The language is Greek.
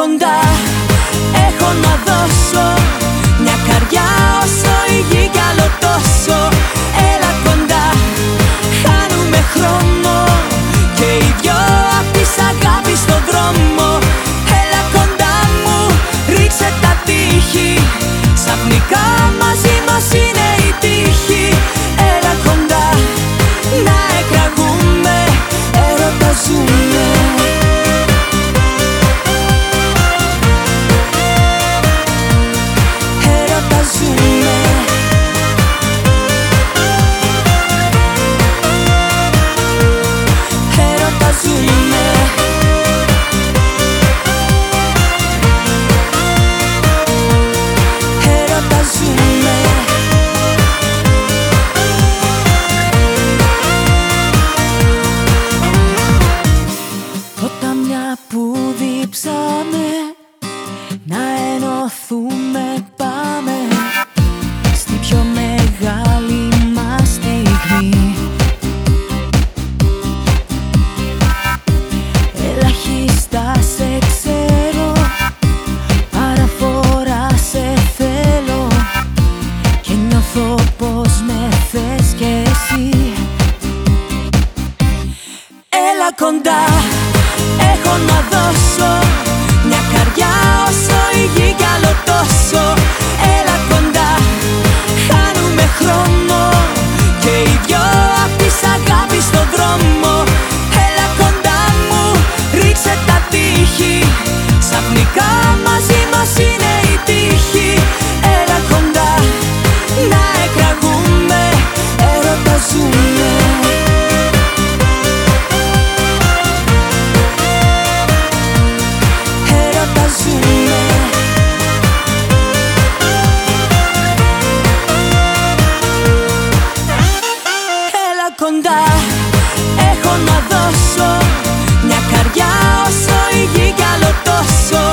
κοντά. Έχω να δώσω κοντά. Έχω να δώσω Έχω να δώσω μια καρδιά όσο η γη κι άλλο τόσο.